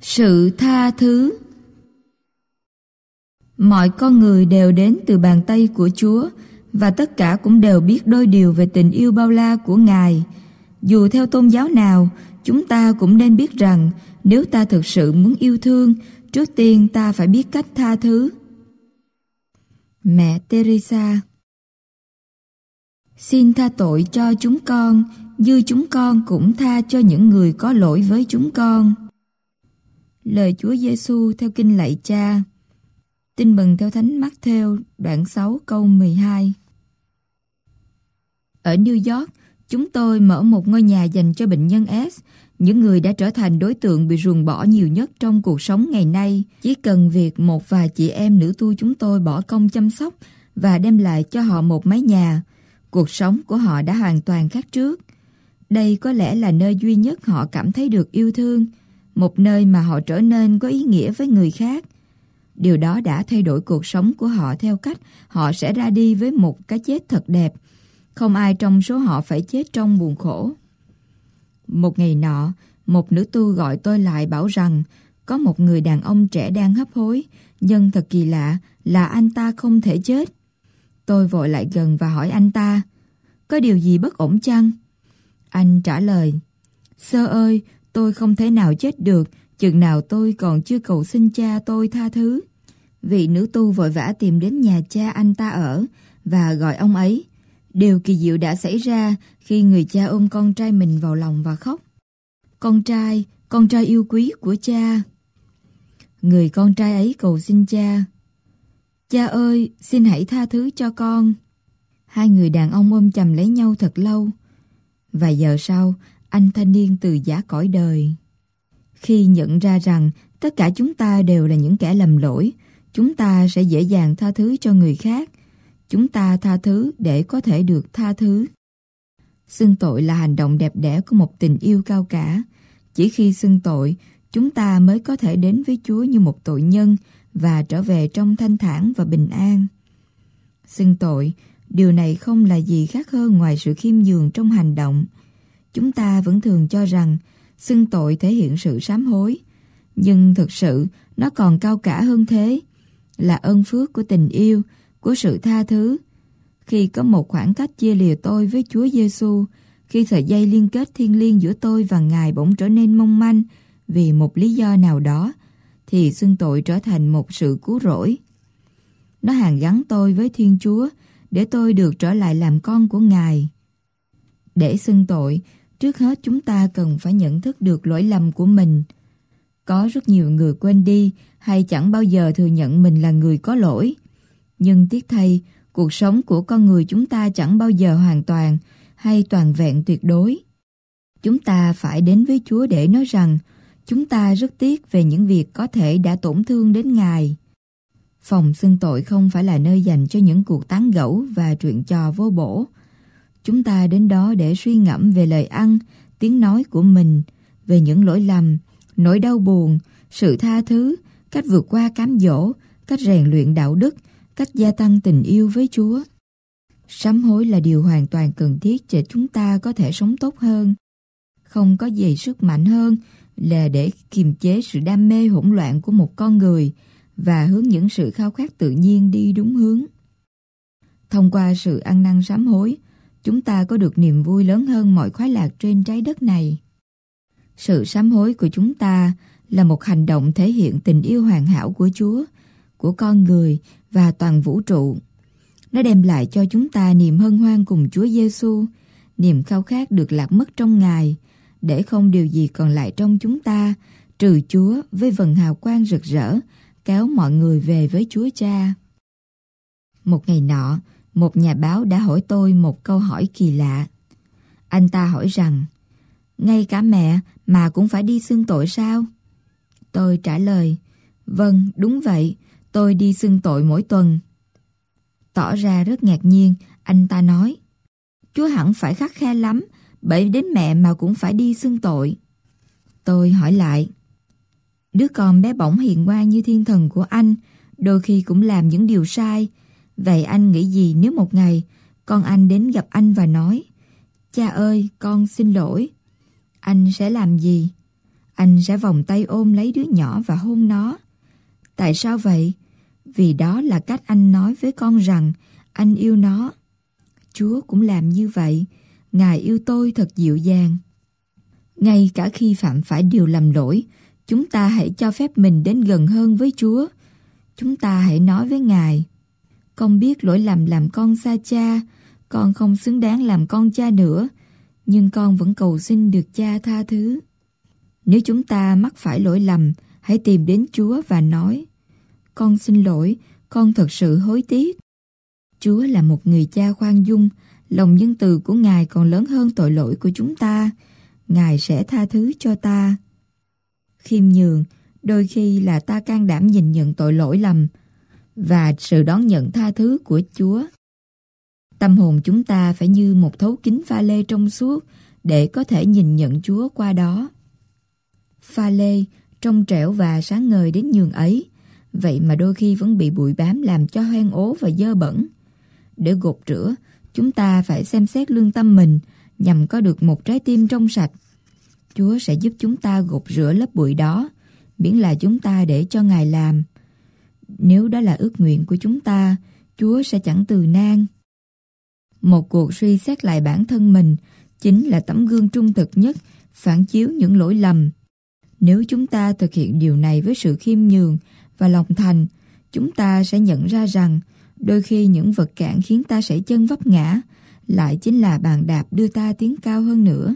Sự tha thứ Mọi con người đều đến từ bàn tay của Chúa và tất cả cũng đều biết đôi điều về tình yêu bao la của Ngài. Dù theo tôn giáo nào, chúng ta cũng nên biết rằng nếu ta thực sự muốn yêu thương, trước tiên ta phải biết cách tha thứ. Mẹ Teresa Xin tha tội cho chúng con, như chúng con cũng tha cho những người có lỗi với chúng con. Lời Chúa Giêsu theo kinh lạy cha. Tin mừng theo Thánh Matthew đoạn 6 câu 12. Ở New York, chúng tôi mở một ngôi nhà dành cho bệnh nhân S, những người đã trở thành đối tượng bị ruồng bỏ nhiều nhất trong cuộc sống ngày nay. Chỉ cần việc một vài chị em nữ tu chúng tôi bỏ công chăm sóc và đem lại cho họ một mái nhà, cuộc sống của họ đã hoàn toàn khác trước. Đây có lẽ là nơi duy nhất họ cảm thấy được yêu thương, một nơi mà họ trở nên có ý nghĩa với người khác. Điều đó đã thay đổi cuộc sống của họ theo cách họ sẽ ra đi với một cái chết thật đẹp. Không ai trong số họ phải chết trong buồn khổ. Một ngày nọ, một nữ tu gọi tôi lại bảo rằng có một người đàn ông trẻ đang hấp hối, nhưng thật kỳ lạ là anh ta không thể chết. Tôi vội lại gần và hỏi anh ta, có điều gì bất ổn chăng? Anh trả lời, Sơ ơi, tôi không thể nào chết được, chừng nào tôi còn chưa cầu xin cha tôi tha thứ. Vị nữ tu vội vã tìm đến nhà cha anh ta ở và gọi ông ấy. Điều kỳ diệu đã xảy ra khi người cha ôm con trai mình vào lòng và khóc. Con trai, con trai yêu quý của cha. Người con trai ấy cầu xin cha. Cha ơi, xin hãy tha thứ cho con. Hai người đàn ông ôm chầm lấy nhau thật lâu. Vài giờ sau, anh thanh niên từ giả cõi đời. Khi nhận ra rằng tất cả chúng ta đều là những kẻ lầm lỗi, chúng ta sẽ dễ dàng tha thứ cho người khác. Chúng ta tha thứ để có thể được tha thứ. Xưng tội là hành động đẹp đẽ của một tình yêu cao cả. Chỉ khi xưng tội, chúng ta mới có thể đến với Chúa như một tội nhân và trở về trong thanh thản và bình an. Xưng tội, điều này không là gì khác hơn ngoài sự khiêm nhường trong hành động. Chúng ta vẫn thường cho rằng xưng tội thể hiện sự sám hối, nhưng thực sự nó còn cao cả hơn thế, là ơn phước của tình yêu, của sự tha thứ. Khi có một khoảng cách chia lìa tôi với Chúa Giêsu, khi sợi dây liên kết thiên liêng giữa tôi và Ngài bỗng trở nên mong manh vì một lý do nào đó, thì xưng tội trở thành một sự cứu rỗi. Nó hàn gắn tôi với Thiên Chúa để tôi được trở lại làm con của Ngài. Để xưng tội, trước hết chúng ta cần phải nhận thức được lỗi lầm của mình. Có rất nhiều người quên đi hay chẳng bao giờ thừa nhận mình là người có lỗi. Nhưng tiếc thay, cuộc sống của con người chúng ta chẳng bao giờ hoàn toàn hay toàn vẹn tuyệt đối. Chúng ta phải đến với Chúa để nói rằng chúng ta rất tiếc về những việc có thể đã tổn thương đến Ngài. Phòng xưng tội không phải là nơi dành cho những cuộc tán gẫu và chuyện trò vô bổ. Chúng ta đến đó để suy ngẫm về lời ăn, tiếng nói của mình, về những lỗi lầm, nỗi đau buồn, sự tha thứ, cách vượt qua cám dỗ, cách rèn luyện đạo đức, cách gia tăng tình yêu với Chúa. Sám hối là điều hoàn toàn cần thiết để chúng ta có thể sống tốt hơn. Không có gì sức mạnh hơn là để kiềm chế sự đam mê hỗn loạn của một con người và hướng những sự khao khát tự nhiên đi đúng hướng. Thông qua sự ăn năn sám hối, chúng ta có được niềm vui lớn hơn mọi khoái lạc trên trái đất này. Sự sám hối của chúng ta là một hành động thể hiện tình yêu hoàn hảo của Chúa, của con người và toàn vũ trụ. Nó đem lại cho chúng ta niềm hân hoan cùng Chúa Giêsu, niềm khao khát được lạc mất trong Ngài, để không điều gì còn lại trong chúng ta, trừ Chúa với vần hào quang rực rỡ, kéo mọi người về với Chúa Cha. Một ngày nọ, một nhà báo đã hỏi tôi một câu hỏi kỳ lạ. Anh ta hỏi rằng, ngay cả mẹ mà cũng phải đi xưng tội sao? Tôi trả lời, vâng, đúng vậy, tôi đi xưng tội mỗi tuần. Tỏ ra rất ngạc nhiên, anh ta nói, Chúa hẳn phải khắc khe lắm, bởi đến mẹ mà cũng phải đi xưng tội. Tôi hỏi lại, đứa con bé bỏng hiền ngoan như thiên thần của anh, đôi khi cũng làm những điều sai. Vậy anh nghĩ gì nếu một ngày con anh đến gặp anh và nói, cha ơi, con xin lỗi. Anh sẽ làm gì? anh sẽ vòng tay ôm lấy đứa nhỏ và hôn nó. Tại sao vậy? Vì đó là cách anh nói với con rằng anh yêu nó. Chúa cũng làm như vậy. Ngài yêu tôi thật dịu dàng. Ngay cả khi phạm phải điều lầm lỗi, chúng ta hãy cho phép mình đến gần hơn với Chúa. Chúng ta hãy nói với Ngài, con biết lỗi lầm làm con xa cha, con không xứng đáng làm con cha nữa, nhưng con vẫn cầu xin được cha tha thứ. Nếu chúng ta mắc phải lỗi lầm, hãy tìm đến Chúa và nói, con xin lỗi, con thật sự hối tiếc. Chúa là một người cha khoan dung, lòng nhân từ của Ngài còn lớn hơn tội lỗi của chúng ta. Ngài sẽ tha thứ cho ta. Khiêm nhường, đôi khi là ta can đảm nhìn nhận tội lỗi lầm và sự đón nhận tha thứ của Chúa. Tâm hồn chúng ta phải như một thấu kính pha lê trong suốt để có thể nhìn nhận Chúa qua đó. Pha lê, trong trẻo và sáng ngời đến nhường ấy, vậy mà đôi khi vẫn bị bụi bám làm cho hoen ố và dơ bẩn. Để gột rửa, chúng ta phải xem xét lương tâm mình nhằm có được một trái tim trong sạch. Chúa sẽ giúp chúng ta gột rửa lớp bụi đó, miễn là chúng ta để cho Ngài làm. Nếu đó là ước nguyện của chúng ta, Chúa sẽ chẳng từ nan. Một cuộc suy xét lại bản thân mình chính là tấm gương trung thực nhất phản chiếu những lỗi lầm. Nếu chúng ta thực hiện điều này với sự khiêm nhường và lòng thành, chúng ta sẽ nhận ra rằng đôi khi những vật cản khiến ta sẽ chân vấp ngã lại chính là bàn đạp đưa ta tiến cao hơn nữa.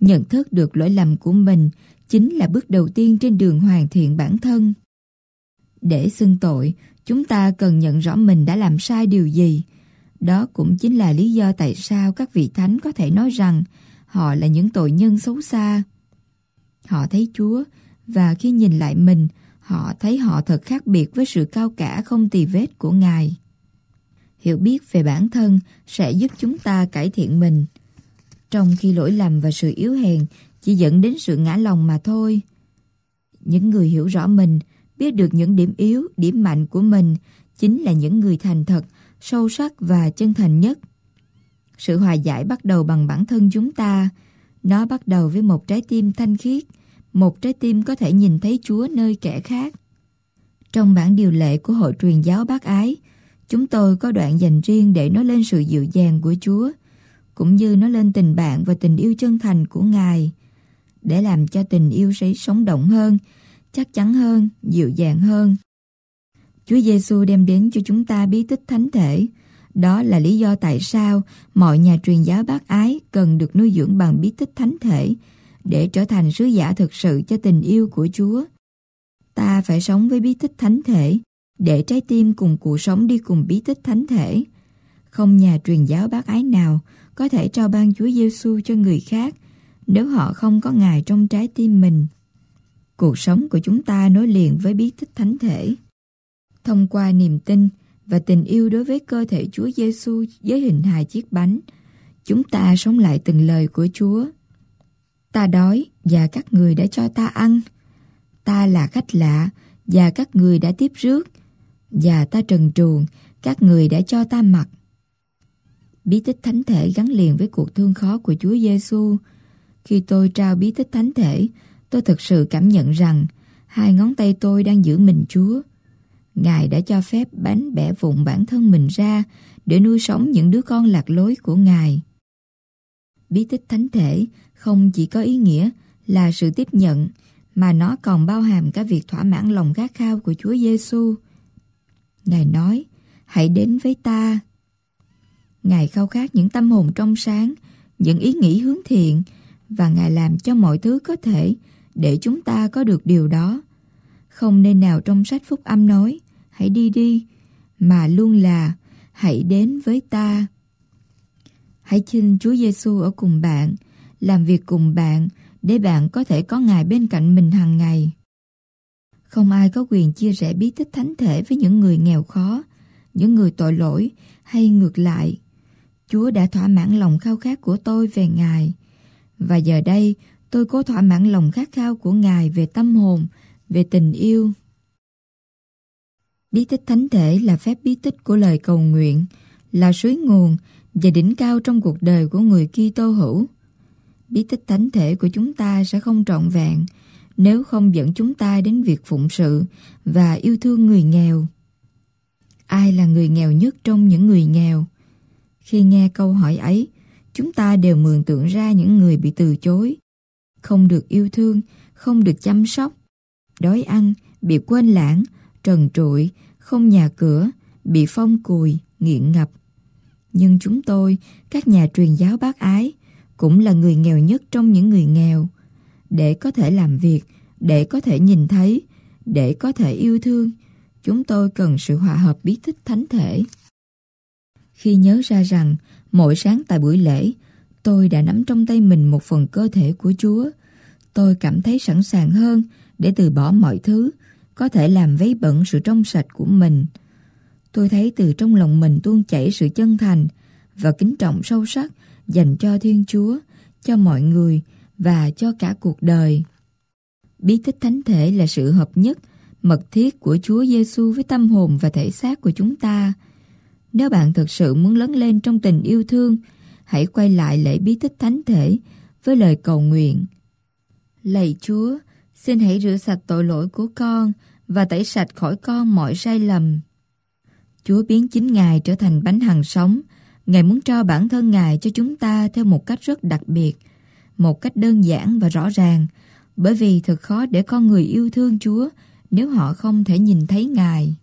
Nhận thức được lỗi lầm của mình chính là bước đầu tiên trên đường hoàn thiện bản thân. Để xưng tội, chúng ta cần nhận rõ mình đã làm sai điều gì. Đó cũng chính là lý do tại sao các vị thánh có thể nói rằng họ là những tội nhân xấu xa. Họ thấy Chúa và khi nhìn lại mình, họ thấy họ thật khác biệt với sự cao cả không tì vết của Ngài. Hiểu biết về bản thân sẽ giúp chúng ta cải thiện mình. Trong khi lỗi lầm và sự yếu hèn chỉ dẫn đến sự ngã lòng mà thôi. Những người hiểu rõ mình, biết được những điểm yếu, điểm mạnh của mình chính là những người thành thật, sâu sắc và chân thành nhất. Sự hòa giải bắt đầu bằng bản thân chúng ta. Nó bắt đầu với một trái tim thanh khiết, một trái tim có thể nhìn thấy Chúa nơi kẻ khác. Trong bản điều lệ của Hội truyền giáo bác ái, chúng tôi có đoạn dành riêng để nói lên sự dịu dàng của Chúa, cũng như nói lên tình bạn và tình yêu chân thành của Ngài, để làm cho tình yêu sẽ sống động hơn, chắc chắn hơn, dịu dàng hơn. Chúa Giêsu đem đến cho chúng ta bí tích thánh thể. Đó là lý do tại sao mọi nhà truyền giáo bác ái cần được nuôi dưỡng bằng bí tích thánh thể để trở thành sứ giả thực sự cho tình yêu của Chúa. Ta phải sống với bí tích thánh thể để trái tim cùng cuộc sống đi cùng bí tích thánh thể. Không nhà truyền giáo bác ái nào có thể trao ban Chúa Giêsu cho người khác nếu họ không có Ngài trong trái tim mình. Cuộc sống của chúng ta nối liền với bí tích thánh thể. Thông qua niềm tin và tình yêu đối với cơ thể Chúa Giêsu với hình hài chiếc bánh, chúng ta sống lại từng lời của Chúa. Ta đói và các người đã cho ta ăn. Ta là khách lạ và các người đã tiếp rước. Và ta trần truồng, các người đã cho ta mặc. Bí tích thánh thể gắn liền với cuộc thương khó của Chúa Giêsu. Khi tôi trao bí tích thánh thể, tôi thực sự cảm nhận rằng hai ngón tay tôi đang giữ mình Chúa. Ngài đã cho phép bánh bẻ vụn bản thân mình ra để nuôi sống những đứa con lạc lối của Ngài. Bí tích thánh thể không chỉ có ý nghĩa là sự tiếp nhận, mà nó còn bao hàm cả việc thỏa mãn lòng khát khao của Chúa Giêsu. Ngài nói, hãy đến với ta. Ngài khao khát những tâm hồn trong sáng, những ý nghĩ hướng thiện, và Ngài làm cho mọi thứ có thể để chúng ta có được điều đó. Không nên nào trong sách phúc âm nói, hãy đi đi, mà luôn là hãy đến với ta. Hãy xin Chúa Giêsu ở cùng bạn, làm việc cùng bạn để bạn có thể có Ngài bên cạnh mình hàng ngày. Không ai có quyền chia sẻ bí tích thánh thể với những người nghèo khó, những người tội lỗi hay ngược lại. Chúa đã thỏa mãn lòng khao khát của tôi về Ngài. Và giờ đây, tôi cố thỏa mãn lòng khát khao của Ngài về tâm hồn, về tình yêu. Bí tích thánh thể là phép bí tích của lời cầu nguyện, là suối nguồn và đỉnh cao trong cuộc đời của người Kitô hữu. Bí tích thánh thể của chúng ta sẽ không trọn vẹn nếu không dẫn chúng ta đến việc phụng sự và yêu thương người nghèo. Ai là người nghèo nhất trong những người nghèo? Khi nghe câu hỏi ấy, chúng ta đều mường tượng ra những người bị từ chối, không được yêu thương, không được chăm sóc, đói ăn, bị quên lãng, trần trụi, không nhà cửa, bị phong cùi, nghiện ngập. Nhưng chúng tôi, các nhà truyền giáo bác ái, cũng là người nghèo nhất trong những người nghèo. Để có thể làm việc, để có thể nhìn thấy, để có thể yêu thương, chúng tôi cần sự hòa hợp bí tích thánh thể. Khi nhớ ra rằng, mỗi sáng tại buổi lễ, tôi đã nắm trong tay mình một phần cơ thể của Chúa, tôi cảm thấy sẵn sàng hơn để từ bỏ mọi thứ, có thể làm vấy bẩn sự trong sạch của mình. Tôi thấy từ trong lòng mình tuôn chảy sự chân thành và kính trọng sâu sắc dành cho Thiên Chúa, cho mọi người và cho cả cuộc đời. Bí tích thánh thể là sự hợp nhất, mật thiết của Chúa Giêsu với tâm hồn và thể xác của chúng ta. Nếu bạn thực sự muốn lớn lên trong tình yêu thương, hãy quay lại lễ bí tích thánh thể với lời cầu nguyện. Lạy Chúa, xin hãy rửa sạch tội lỗi của con và tẩy sạch khỏi con mọi sai lầm. Chúa biến chính Ngài trở thành bánh hằng sống. Ngài muốn cho bản thân Ngài cho chúng ta theo một cách rất đặc biệt, một cách đơn giản và rõ ràng, bởi vì thật khó để con người yêu thương Chúa nếu họ không thể nhìn thấy Ngài.